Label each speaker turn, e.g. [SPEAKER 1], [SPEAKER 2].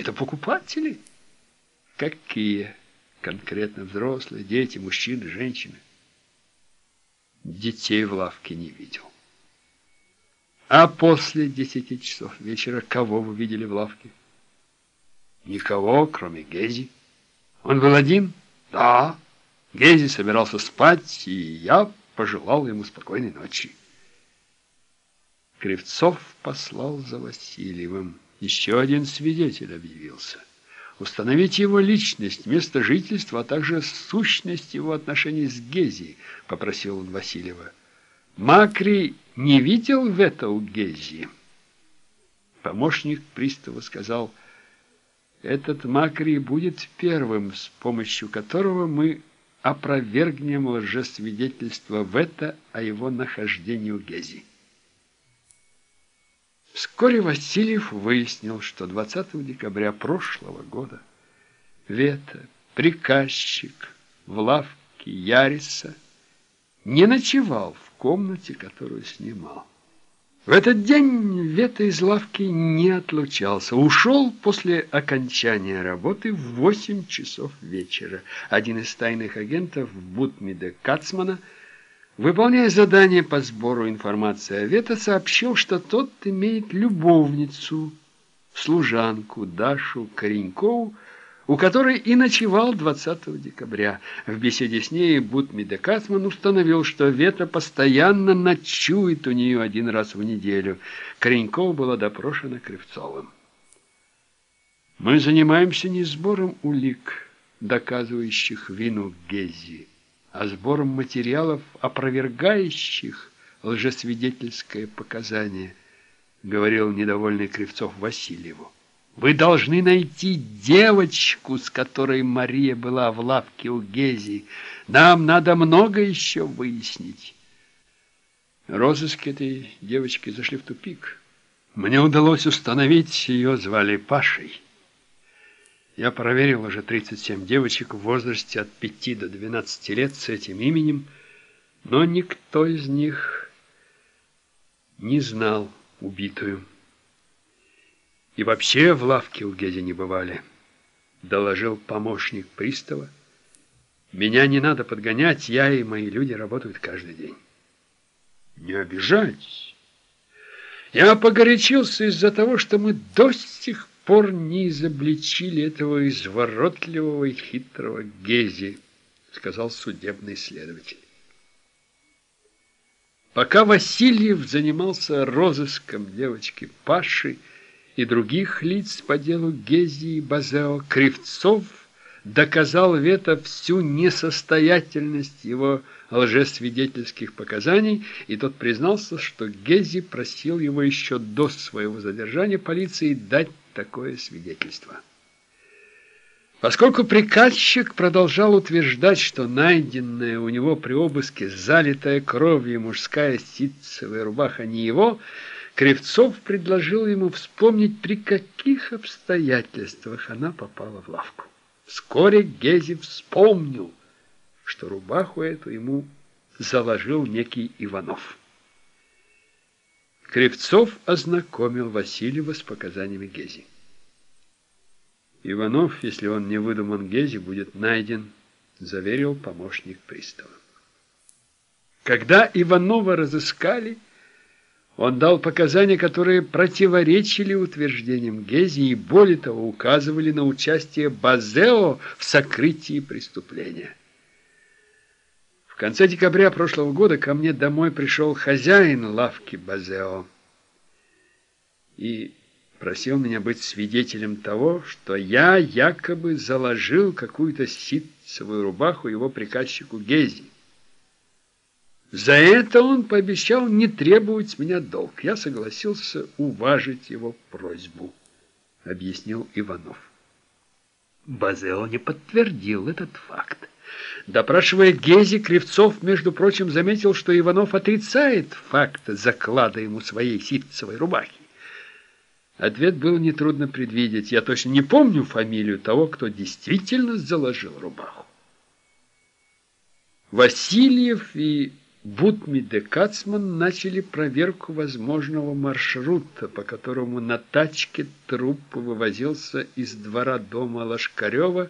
[SPEAKER 1] какие-то покупатели. Какие? Конкретно взрослые, дети, мужчины, женщины. Детей в лавке не видел. А после десяти часов вечера кого вы видели в лавке? Никого, кроме Гези. Он был один? Да. Гези собирался спать, и я пожелал ему спокойной ночи. Кривцов послал за Васильевым. Еще один свидетель объявился. Установить его личность, место жительства, а также сущность его отношений с Гези, попросил он Васильева. Макри не видел в это у Гези. Помощник пристава сказал, этот Макри будет первым, с помощью которого мы опровергнем лжесвидетельство это о его нахождении у Гези. Вскоре Васильев выяснил, что 20 декабря прошлого года Вета, приказчик в лавке Яриса, не ночевал в комнате, которую снимал. В этот день Вета из лавки не отлучался. Ушел после окончания работы в 8 часов вечера. Один из тайных агентов Бутмида Кацмана – Выполняя задание по сбору информации о Вета, сообщил, что тот имеет любовницу, служанку Дашу Коренькову, у которой и ночевал 20 декабря. В беседе с ней Бутмиде Кацман установил, что Вета постоянно ночует у нее один раз в неделю. Коренькова была допрошена Кривцовым. «Мы занимаемся не сбором улик, доказывающих вину Гези, а сбором материалов, опровергающих лжесвидетельское показание, говорил недовольный Кривцов Васильеву. Вы должны найти девочку, с которой Мария была в лавке у Гези. Нам надо много еще выяснить. Розыски этой девочки зашли в тупик. Мне удалось установить, ее звали Пашей. Я проверил уже 37 девочек в возрасте от 5 до 12 лет с этим именем, но никто из них не знал убитую. И вообще в лавке у Геди не бывали, доложил помощник пристава. Меня не надо подгонять, я и мои люди работают каждый день. Не обижайтесь. Я погорячился из-за того, что мы до сих пор не изобличили этого изворотливого и хитрого Гези, сказал судебный следователь. Пока Васильев занимался розыском девочки Паши и других лиц по делу Гези и Базео, Кривцов доказал Вета всю несостоятельность его лжесвидетельских показаний, и тот признался, что Гези просил его еще до своего задержания полиции дать такое свидетельство. Поскольку приказчик продолжал утверждать, что найденная у него при обыске залитая кровью мужская ситцевая рубаха не его, Кривцов предложил ему вспомнить, при каких обстоятельствах она попала в лавку. Вскоре Гези вспомнил, что рубаху эту ему заложил некий Иванов. Кривцов ознакомил Васильева с показаниями Гези. Иванов, если он не выдуман Гези, будет найден, заверил помощник пристава. Когда Иванова разыскали, он дал показания, которые противоречили утверждениям Гези и, более того, указывали на участие Базео в сокрытии преступления конце декабря прошлого года ко мне домой пришел хозяин лавки Базео и просил меня быть свидетелем того, что я якобы заложил какую-то ситцевую рубаху его приказчику Гези. За это он пообещал не требовать с меня долг. Я согласился уважить его просьбу, объяснил Иванов. Базео не подтвердил этот факт. Допрашивая Гези, Кривцов, между прочим, заметил, что Иванов отрицает факт заклада ему своей ситцевой рубахи. Ответ был нетрудно предвидеть. Я точно не помню фамилию того, кто действительно заложил рубаху. Васильев и Бутмид и Кацман начали проверку возможного маршрута, по которому на тачке труп вывозился из двора дома Лошкарева